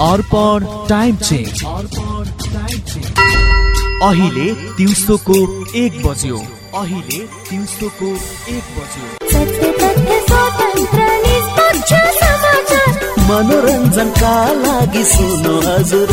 अर्पण time change. अहिले दिउँसोको एक बज्यो। अहिले दिउँसोको एक बज्यो। मनोरञ्जनका लागि सुन्नु हजुर।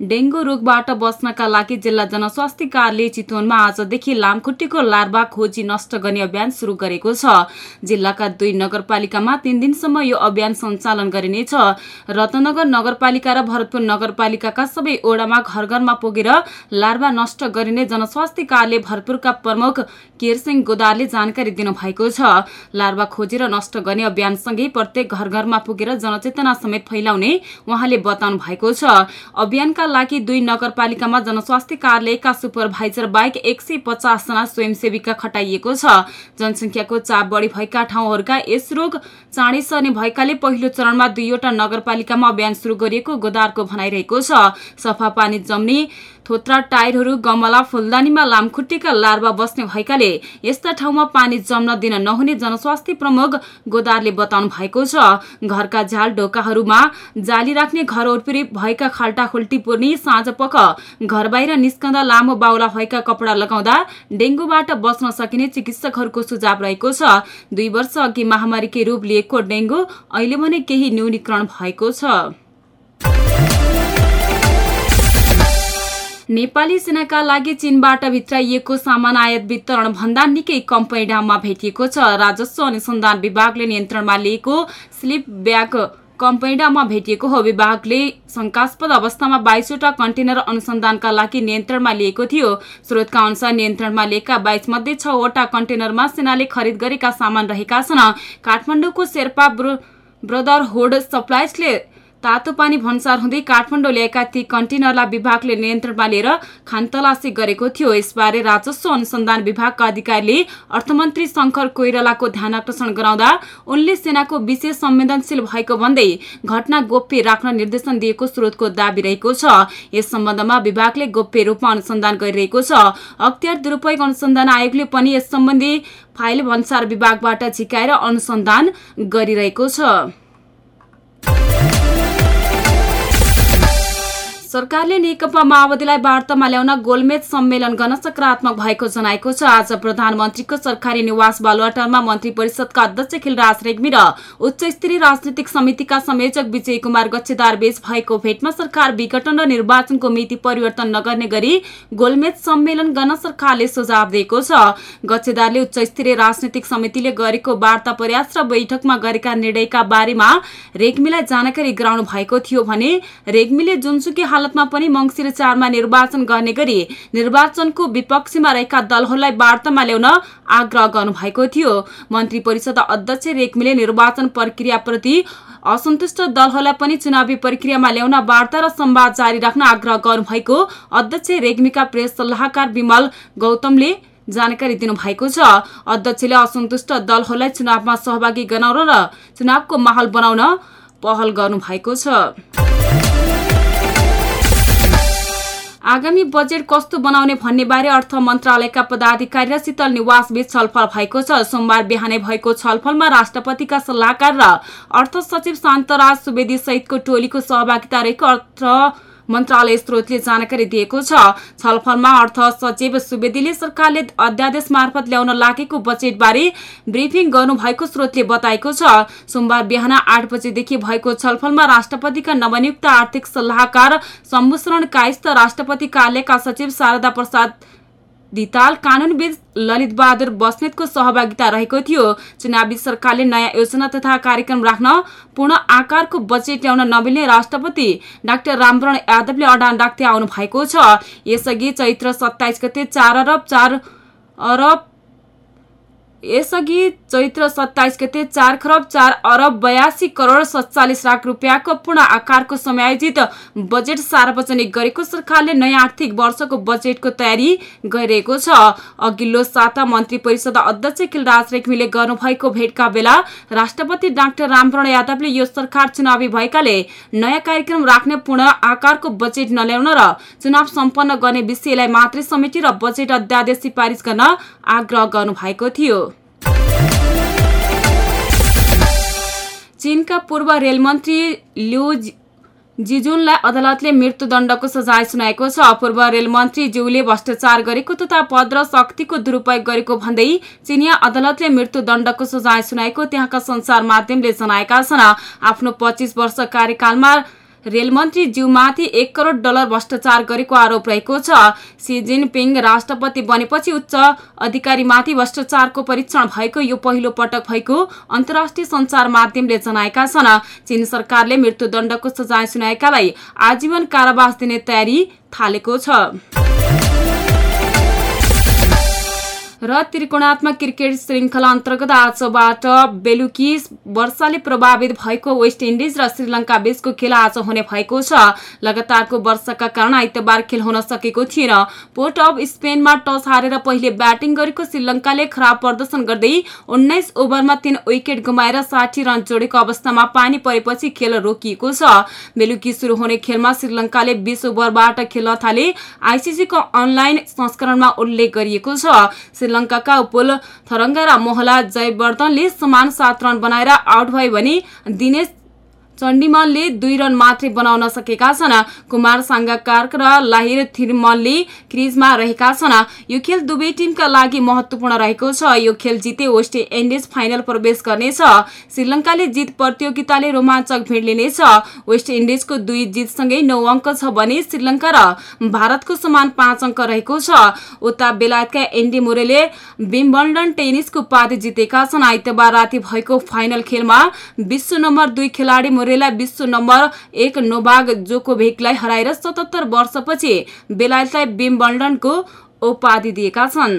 डेङ्गु रोगबाट बच्नका लागि जिल्ला जनस्वास्थ्य कार्यालय चितवनमा आजदेखि लामखुट्टेको लार्वा खोजी नष्ट गर्ने अभियान सुरु गरेको छ। जिल्लाका दुई नगरपालिकामा तीन दिनसम्म यो अभियान सञ्चालन गरिनेछ। रत्नगर नगरपालिका र भरतपुर नगरपालिकाका सबै ओडामा घर घरमा पुगेर लार्वा नष्ट गरिने जनस्वास्थ्य कार्यालय भरतपुरका प्रमुख केरसिंह गोदारले जानकारी दिनुभएको छ। लार्वा खोजेर नष्ट गर्ने अभियानसँगै प्रत्येक घर घरमा पुगेर जनचेतना समेत फैलाउने उहाँले बताउनु भएको छ। अभियानका लागि दुई नगरपालिकामा जनस्वास्थ्य कार्यालयका सुपरभाइजर बाहेक एक सय पचासजना स्वयंसेवीका खटाइएको छ। जनसङ्ख्याको चाप बढी भएका ठाउँहरूका यस रोग चाँडै सर्ने भएकाले पहिलो चरणमा दुईवटा नगरपालिकामा अभियान सुरु गरिएको गोदारको भनाइरहेको छ। सफा पानी जम्ने थोत्रा टायरहरू गमला फुलदानीमा लामखुट्टेका लार्वा बस्ने भएकाले यस्ता ठाउँमा पानी जम्न दिन नहुने जनस्वास्थ्य प्रमुख गोदारले बताउनु भएको छ। घरका झाल ढोकाहरूमा जाली राख्ने घर वरिपरि भएका खाल्टा खुल्टी पुर्ने साँझ पख घर बाहिर निस्कँदा लामो बाहुला भएका कपडा लगाउँदा डेङ्गुबाट बच्न सकिने चिकित्सकहरूको सुझाव रहेको छ। दुई वर्ष अघि महामारीकै रूप लिएको डेङ्गु अहिले भने केही न्यूनीकरण भएको छ। नेपाली सेनाका लागि चीनबाट भित्राइएको सामान आयात वितरण भन्दा निकै कम परिणाममा भेटिएको छ। राजस्व अनुसन्धान विभागले नियन्त्रणमा लिएको स्लिप ब्याग कम्पैडामा भेटिएको हो। विभागले शंकास्पद अवस्थामा बाइसवटा कन्टेनर अनुसन्धानका लागि नियन्त्रणमा लिएको थियो। स्रोतका अनुसार नियन्त्रणमा लिएका बाइस मध्ये छवटा कन्टेनरमा सेनाले खरिद गरेका सामान रहेका छन्। काठमाडौँको शेर्पा ब्रदरहुड सप्लाइजले तातो पानी भन्सार हुँदै काठमाडौँ ल्याएका ती कन्टेनरलाई विभागले नियन्त्रणमा लिएर खानतलासी गरेको थियो। यसबारे राजस्व अनुसन्धान विभागका अधिकारीले अर्थमन्त्री शङ्कर कोइरालाको ध्यान आकर्षण गराउँदा उनले सेनाको विशेष संवेदनशील भएको भन्दै घटना गोप्य राख्न निर्देशन दिएको स्रोतको दावी रहेको छ। यस सम्बन्धमा विभागले गोप्य रूपमा अनुसन्धान गरिरहेको छ। अख्तियार दुरूपयोग अनुसन्धान आयोगले पनि यस सम्बन्धी फाइल भन्सार विभागबाट झिकाएर अनुसन्धान गरिरहेको छ। सरकारले नेकपा माओवादीलाई वार्तामा ल्याउन गोलमेज सम्मेलन गर्न सकारात्मक भएको जनाएको छ। आज प्रधानमन्त्रीको सरकारी निवास बालुवाटारमा मन्त्री परिषदका अध्यक्ष खिलराज रेग्मी र उच्च स्तरीय राजनीतिक समितिका संयोजक विजय कुमार गच्छेदार बीच भएको भेटमा सरकार विघटन र निर्वाचनको मिति परिवर्तन नगर्ने गरी गोलमेज सम्मेलन गर्न सरकारले सुझाव दिएको छ। गच्छेदारले उच्च स्तरीय राजनीतिक समितिले गरेको वार्ता प्रयास र बैठकमा गरेका निर्णयका बारेमा रेग्मीलाई जानकारी गराउनु भएको थियो भने रेग्मीले जुनसुकै हालतमा पनि मंगिर चारमा निर्वाचन गर्ने गरी निर्वाचनको विपक्षीमा रहेका दलहरूलाई वार्तामा ल्याउन आग्रह गर्नुभएको थियो। मन्त्री परिषद अध्यक्ष रेग्मीले निर्वाचन प्रक्रियाप्रति असन्तुष्ट दलहरूलाई पनि चुनावी प्रक्रियामा ल्याउन वार्ता र संवाद जारी राख्न आग्रह गर्नुभएको अध्यक्ष रेग्मीका प्रेस सल्लाहकार विमल गौतमले जानकारी दिनुभएको छ। अध्यक्षले असन्तुष्ट दलहरूलाई चुनावमा सहभागी गराउन र चुनावको माहौल बनाउन पहल गर्नुभएको छ। आगामी बजेट कस्तो बनाउने भन्ने बारे अर्थ मन्त्रालयका पदाधिकारी र शीतल निवास बीच छलफल भएको छ। सोमबार बिहानै भएको छलफलमा राष्ट्रपतिका सल्लाहकार र अर्थ सचिव शान्तराज सुवेदी सहितको टोलीको सहभागिता रहेको अर्थ मन्त्रालय स्रोतले जानकारी दिएको छलफलमा अर्थ सचिव सुवेदीले सरकारले अध्यादेश मार्फत ल्याउन लागेको बजेटबारे ब्रिफिङ गर्नुभएको स्रोतले बताएको छ। सोमबार बिहान आठ बजेदेखि भएको छलफलमा राष्ट्रपतिका नवनियुक्त आर्थिक सल्लाहकार सम्भूषण काइस्त राष्ट्रपति कार्यालयका सचिव शारदा प्रसाद दिताल कानूनविद ललित बहादुर बस्नेतको सहभागिता रहेको थियो। चुनावी सरकारले नयाँ योजना तथा कार्यक्रम राख्न पूर्ण आकारको बजेट ल्याउन नमिल्ने राष्ट्रपति डाक्टर रामवरण यादवले अडान राख्दै आउनु भएको छ। यसअघि चैत्र सत्ताइस गते चार अरब चार अरब यसअघि चैत्र सत्ताइस गते चार खरब चार अरब बयासी करोड सत्तालिस लाख रुपियाँको पूर्ण आकारको समायोजित बजेट सार्वजनिक गरेको सरकारले नयाँ आर्थिक वर्षको बजेटको तयारी गरिरहेको छ। अघिल्लो साता मन्त्री परिषद अध्यक्ष खिलराज रेग्मीले गर्नुभएको भेटका बेला राष्ट्रपति डाक्टर रामवरण यादवले यो सरकार चुनावी भएकाले नयाँ कार्यक्रम राख्ने पूर्ण आकारको बजेट नल्याउन र चुनाव सम्पन्न गर्ने विषयलाई मात्रै समेटेर बजेट अध्यादेश सिफारिस गर्न आग्रह गर्नुभएको थियो। चीनका पूर्व रेलमन्त्री लिउ जिजुनलाई अदालतले मृत्युदण्डको सजाय सुनाएको छ। पूर्व रेलमन्त्री ज्यूले भ्रष्टाचार गरेको तथा पद र शक्तिको दुरूपयोग गरेको भन्दै चिनिया अदालतले मृत्युदण्डको सजाय सुनाएको त्यहाँका संसार माध्यमले जनाएका छन्। आफ्नो पच्चिस वर्ष कार्यकालमा रेलमन्त्री ज्यूमाथि एक करोड डलर भ्रष्टाचार गरेको आरोप रहेको छ। सी जिनपिङ राष्ट्रपति बनेपछि उच्च अधिकारीमाथि भ्रष्टाचारको परीक्षण भएको यो पहिलो पटक भएको अन्तर्राष्ट्रिय संचार माध्यमले जनाएका छन्। चीन सरकारले मृत्युदण्डको सजाय सुनाएकालाई आजीवन कारावास दिने तयारी थालेको छ। र त्रिकोणात्मक क्रिकेट श्रृङ्खला अन्तर्गत आजबाट बेलुकी वर्षाले प्रभावित भएको वेस्ट इन्डिज र श्रीलङ्का बीचको खेल आज हुने भएको छ। लगातारको वर्षाका कारण आइतबार खेल हुन सकेको थिएन। पोर्ट अफ स्पेनमा टस हारेर पहिले ब्याटिङ गरेको श्रीलङ्काले खराब प्रदर्शन गर्दै उन्नाइस ओभरमा तीन विकेट गुमाएर साठी रन जोडेको अवस्थामा पानी परेपछि खेल रोकिएको छ। बेलुकी शुरू हुने खेलमा श्रीलङ्काले बीस ओभरबाट खेल्न थाले आइसिसीको अनलाइन संस्करणमा उल्लेख गरिएको छ। श्रीलङ्काका उपुल थरङ्गा र मोहला जयवर्धनले समान सात रन बनाएर आउट भए भने दिनेश चण्डीमलले दुई रन मात्रै बनाउन सकेका छन्। कुमार साङ्गाकार र लाहिर थिरमलले क्रिजमा रहेका छन्। यो खेल दुवै टिमका लागि महत्वपूर्ण रहेको छ। यो खेल जिते वेस्ट इन्डिज फाइनल प्रवेश गर्नेछ। श्रीलङ्काले जित प्रतियोगिताले रोमाञ्चक भिड लिनेछ। वेस्ट इन्डिजको दुई जितसँगै नौ अङ्क छ भने श्रीलङ्का र भारतको समान पाँच अङ्क रहेको छ। उता बेलायतका एन्डी मुरेले विम्बल्डन टेनिसको उपाधि जितेका छन्। आइतबार राति भएको फाइनल खेलमा विश्व नम्बर दुई खेलाडी मोरेला विश्व नम्बर एक नोबाग जोकोभेकलाई हराएर सतहत्तर वर्षपछि बेलायतलाई विम्बल्डनको उपाधि दिएका छन्।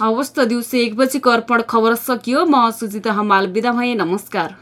हवस् दिउँसो एक बजीको अर्पण खबर सकियो। म सुजिता हमाल बिदा भए। नमस्कार।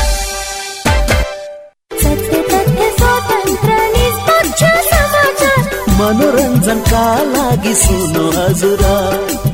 मनोरञ्जनका लागि सुनो हजुर।